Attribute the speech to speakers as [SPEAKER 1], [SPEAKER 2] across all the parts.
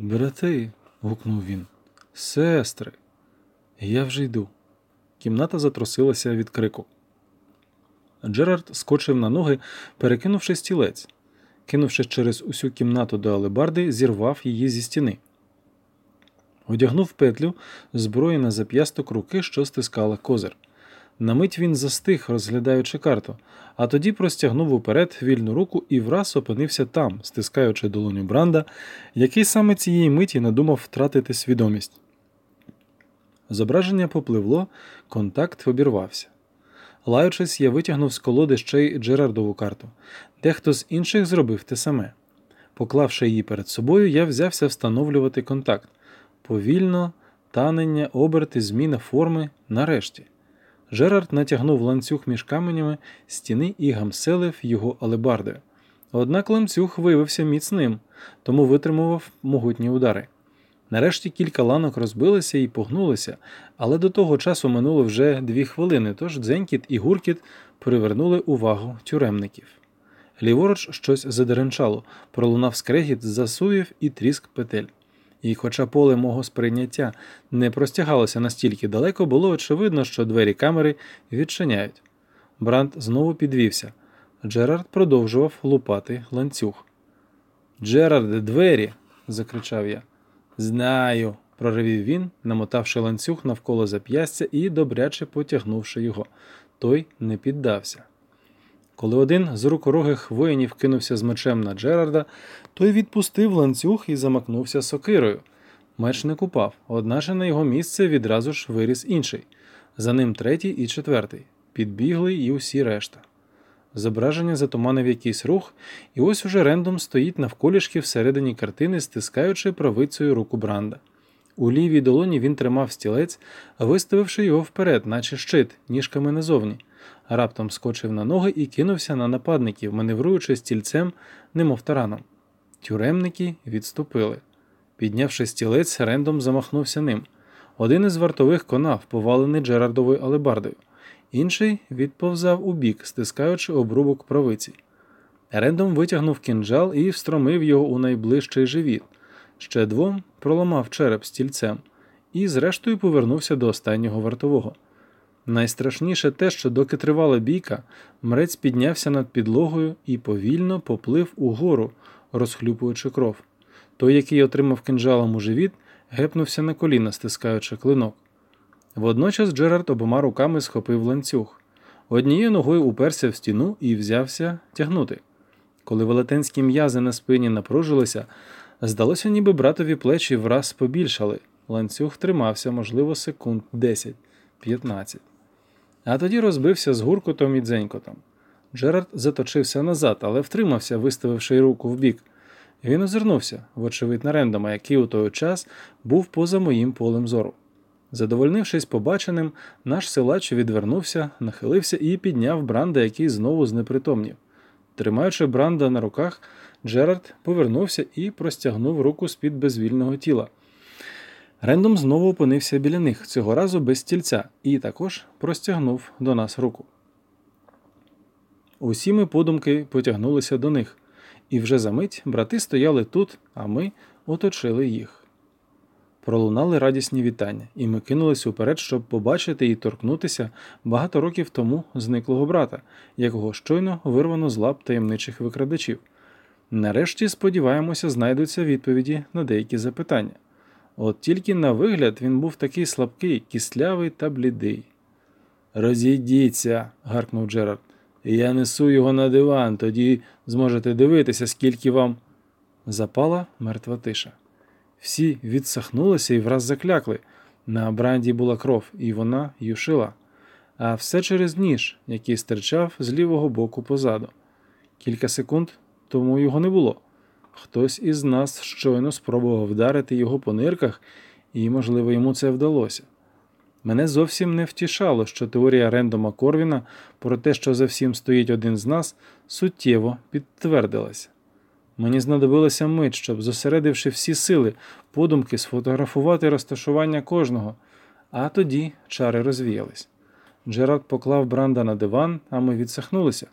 [SPEAKER 1] Брати. гукнув він. Сестри. Я вже йду. Кімната затрусилася від крику. Джерард скочив на ноги, перекинувши стілець. Кинувши через усю кімнату до алебарди, зірвав її зі стіни. Одягнув петлю зброї на зап'ясток руки, що стискала козир. На мить він застиг, розглядаючи карту, а тоді простягнув уперед вільну руку і враз опинився там, стискаючи долоню Бранда, який саме цієї миті надумав втратити свідомість. Зображення попливло, контакт обірвався. Лаючись, я витягнув з колоди ще й Джерардову карту. Дехто з інших зробив те саме. Поклавши її перед собою, я взявся встановлювати контакт. Повільно, танення, оберти, зміна форми, нарешті. Жерард натягнув ланцюг між каменями стіни і гамселив його алебардою. Однак ланцюг виявився міцним, тому витримував могутні удари. Нарешті кілька ланок розбилися і погнулися, але до того часу минуло вже дві хвилини, тож дзенькіт і гуркіт привернули увагу тюремників. Ліворуч щось задеренчало, пролунав скрегіт, засуєв і тріск петель. І, хоча поле мого сприйняття не простягалося настільки далеко, було очевидно, що двері камери відчиняють. Бранд знову підвівся. Джерард продовжував лупати ланцюг. Джерарде, двері. закричав я. Знаю, проривів він, намотавши ланцюг навколо зап'ястя і добряче потягнувши його. Той не піддався. Коли один з рукорогих воїнів кинувся з мечем на Джерарда, той відпустив ланцюг і замакнувся сокирою. Меч не купав, одначе на його місце відразу ж виріс інший. За ним третій і четвертий. Підбігли і усі решта. Зображення затуманив якийсь рух, і ось уже рендом стоїть навколішки всередині картини, стискаючи правицею руку Бранда. У лівій долоні він тримав стілець, виставивши його вперед, наче щит, ніжками назовні. Раптом скочив на ноги і кинувся на нападників, маневруючи стільцем, немов тараном. Тюремники відступили. Піднявши стілець, рендом замахнувся ним. Один із вартових конав, повалений Джерардовою алебардою. Інший відповзав у бік, стискаючи обрубок правиці. Рендом витягнув кінджал і встромив його у найближчий живіт. Ще двом проламав череп стільцем і, зрештою, повернувся до останнього вартового. Найстрашніше те, що доки тривала бійка, мрець піднявся над підлогою і повільно поплив угору, розхлюпуючи кров. Той, який отримав кинджалом у живіт, гепнувся на коліна, стискаючи клинок. Водночас Джерард обома руками схопив ланцюг. Однією ногою уперся в стіну і взявся тягнути. Коли велетенські м'язи на спині напружилися, здалося, ніби братові плечі враз побільшали. Ланцюг тримався, можливо, секунд 10-15. А тоді розбився з гуркотом і дзенькотом. Джерард заточився назад, але втримався, виставивши руку вбік. Він озирнувся, вочевидь, на рендома, який у той час був поза моїм полем зору. Задовольнившись побаченим, наш силач відвернувся, нахилився і підняв бранда, який знову знепритомнів. Тримаючи бранда на руках, Джерард повернувся і простягнув руку з-під безвільного тіла. Рендом знову опинився біля них, цього разу без стільця, і також простягнув до нас руку. Усі ми подумки потягнулися до них, і вже за мить брати стояли тут, а ми оточили їх. Пролунали радісні вітання, і ми кинулися вперед, щоб побачити і торкнутися багато років тому зниклого брата, якого щойно вирвано з лап таємничих викрадачів. Нарешті, сподіваємося, знайдуться відповіді на деякі запитання. От тільки на вигляд він був такий слабкий, кислявий та блідий. Розійдіться, гаркнув Джерард. Я несу його на диван, тоді зможете дивитися, скільки вам. Запала мертва тиша. Всі відсахнулися і враз заклякли. На бранді була кров, і вона юшила, а все через ніж, який стирчав з лівого боку позаду. Кілька секунд тому його не було. Хтось із нас щойно спробував вдарити його по нирках, і, можливо, йому це вдалося. Мене зовсім не втішало, що теорія Рендома Корвіна про те, що за всім стоїть один з нас, суттєво підтвердилася. Мені знадобилося мить, щоб, зосередивши всі сили, подумки сфотографувати розташування кожного, а тоді чари розвіялись. Джерард поклав Бранда на диван, а ми відсахнулися.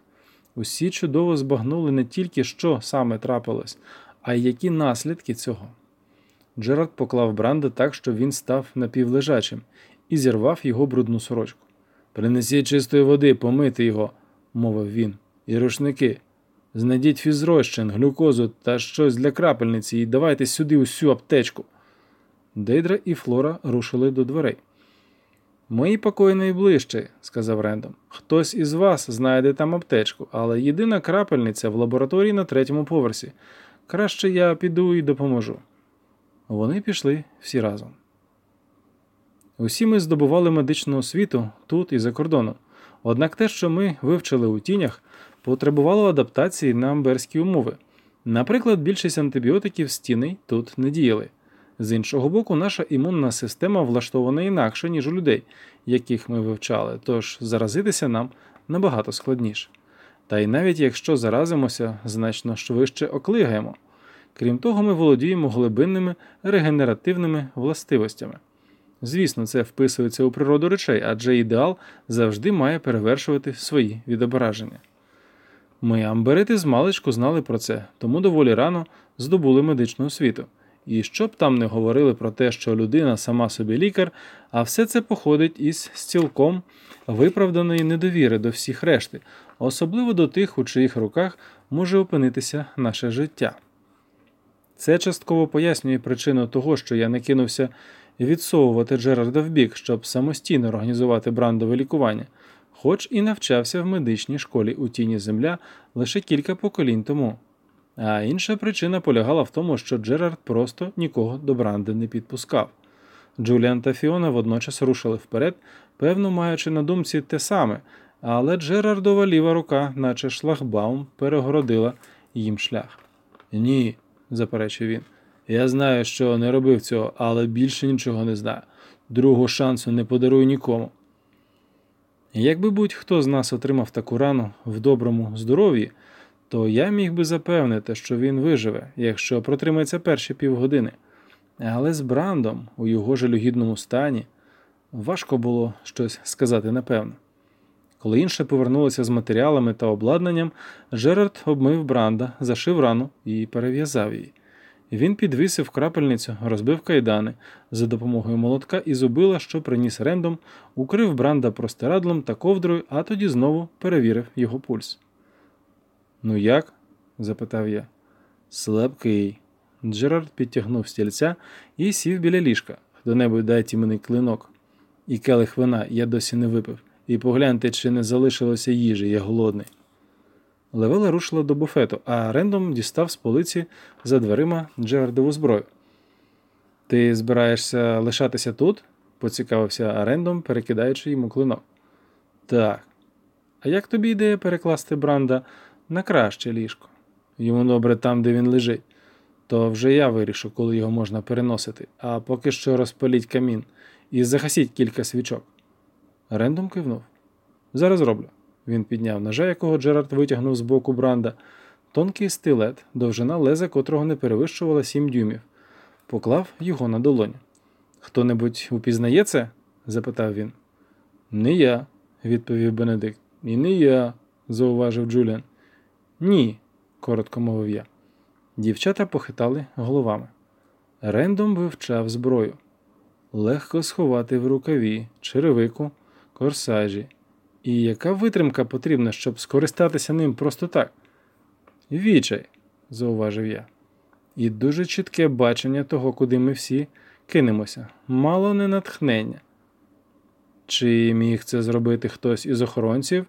[SPEAKER 1] Усі чудово збагнули не тільки що саме трапилось, а й які наслідки цього. Джерард поклав Бранда так, щоб він став напівлежачим, і зірвав його брудну сорочку. Принесіть чистої води, помити його, мовив він, і рушники. Знайдіть фізрозчин, глюкозу та щось для крапельниці і давайте сюди усю аптечку. Дейдра і Флора рушили до дверей. Мої покої найближчі, сказав Рендом. Хтось із вас знайде там аптечку, але єдина крапельниця в лабораторії на третьому поверсі. Краще я піду і допоможу. Вони пішли всі разом. Усі ми здобували медичну освіту тут і за кордоном. Однак те, що ми вивчили у тінях, потребувало адаптації на амберські умови. Наприклад, більшість антибіотиків стіни тут не діяли. З іншого боку, наша імунна система влаштована інакше, ніж у людей, яких ми вивчали, тож заразитися нам набагато складніше. Та й навіть якщо заразимося, значно швидше оклигаємо. Крім того, ми володіємо глибинними регенеративними властивостями. Звісно, це вписується у природу речей, адже ідеал завжди має перевершувати свої відображення. Ми, амберити, з маличку знали про це, тому доволі рано здобули медичну освіту. І щоб там не говорили про те, що людина сама собі лікар, а все це походить із цілком виправданої недовіри до всіх решти, особливо до тих, у чиїх руках може опинитися наше життя. Це частково пояснює причину того, що я не кинувся відсовувати Джерарда вбік, щоб самостійно організувати брандове лікування, хоч і навчався в медичній школі у тіні земля лише кілька поколінь тому. А інша причина полягала в тому, що Джерард просто нікого до Бранди не підпускав. Джуліан та Фіона водночас рушили вперед, певно маючи на думці те саме, але Джерардова ліва рука, наче шлагбаум, перегородила їм шлях. Ні, заперечив він. Я знаю, що не робив цього, але більше нічого не знаю. Другого шансу не подарую нікому. Якби будь-хто з нас отримав таку рану в доброму здоров'ї, то я міг би запевнити, що він виживе, якщо протримається перші півгодини. Але з Брандом у його жалюгідному стані важко було щось сказати напевно. Коли інше повернулося з матеріалами та обладнанням, Джерард обмив Бранда, зашив рану і перев'язав її. Він підвісив крапельницю, розбив кайдани за допомогою молотка і зубила, що приніс рендом, укрив Бранда простирадлом та ковдрою, а тоді знову перевірив його пульс. Ну як? запитав я. Слабкий. Джерард підтягнув стільця і сів біля ліжка. Хто-небудь дайте мені клинок. І келих вина я досі не випив. І погляньте, чи не залишилося їжі, я голодний. Левела рушила до буфету, а Рендом дістав з полиці за дверима Джерардову зброю. Ти збираєшся лишатися тут? поцікавився Рендом, перекидаючи йому клинок. Так. А як тобі ідея перекласти Бранда на краще ліжко? Йому добре там, де він лежить. То вже я вирішу, коли його можна переносити, а поки що розпаліть камін і загасіть кілька свічок. Рендом кивнув. Зараз роблю. Він підняв ножа, якого Джерард витягнув з боку Бранда, тонкий стилет, довжина леза котрого не перевищувала сім дюймів, поклав його на долоню. Хто небудь упізнає це? запитав він. Не я, відповів Бенедикт. І не я, зауважив Джуліан. Ні, коротко мовив я. Дівчата похитали головами. Рендом вивчав зброю. Легко сховати в рукаві, черевику, корсажі. І яка витримка потрібна, щоб скористатися ним просто так? Вічай, зауважив я. І дуже чітке бачення того, куди ми всі кинемося, мало не натхнення. Чи міг це зробити хтось із охоронців?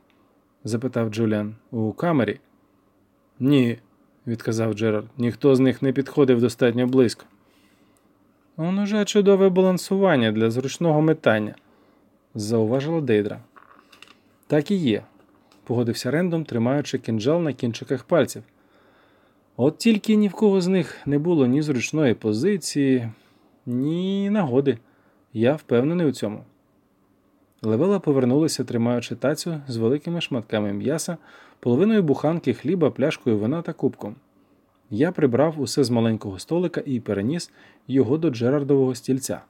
[SPEAKER 1] запитав Джуліан. У камері? Ні, відказав Джерард. Ніхто з них не підходив достатньо близько. Он уже чудове балансування для зручного метання, зауважила Дейдра. Так і є, погодився Рендом, тримаючи кинджал на кінчиках пальців. От тільки ні в кого з них не було ні зручної позиції, ні нагоди. Я впевнений у цьому. Левела повернулася, тримаючи тацю з великими шматками м'яса, половиною буханки хліба, пляшкою вина та кубком. Я прибрав усе з маленького столика і переніс його до Джерардового стільця.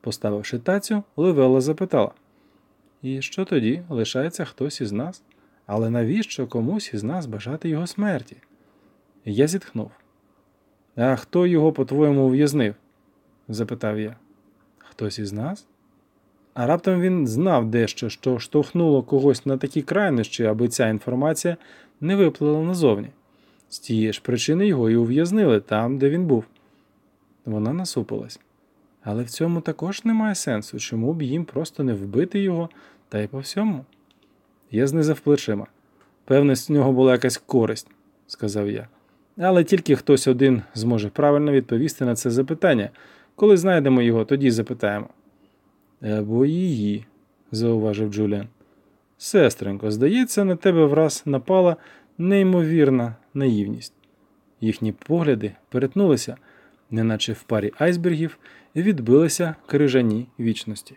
[SPEAKER 1] Поставивши тацю, Левела запитала і що тоді лишається хтось із нас? Але навіщо комусь із нас бажати його смерті? Я зітхнув. А хто його, по-твоєму, ув'язнив? запитав я. Хтось із нас? А раптом він знав дещо, що штовхнуло когось на такі крайнощі, аби ця інформація не виплила назовні. З тієї ж причини його і ув'язнили там, де він був. Вона насупилась. Але в цьому також немає сенсу, чому б їм просто не вбити його та й по всьому. Я знизав плечима. Певне, з нього була якась користь, сказав я. Але тільки хтось один зможе правильно відповісти на це запитання. Коли знайдемо його, тоді запитаємо. Або її, зауважив Джуліан. Сестренко, здається, на тебе враз напала неймовірна наївність. Їхні погляди перетнулися, неначе в парі айсбергів, відбилися крижані вічності.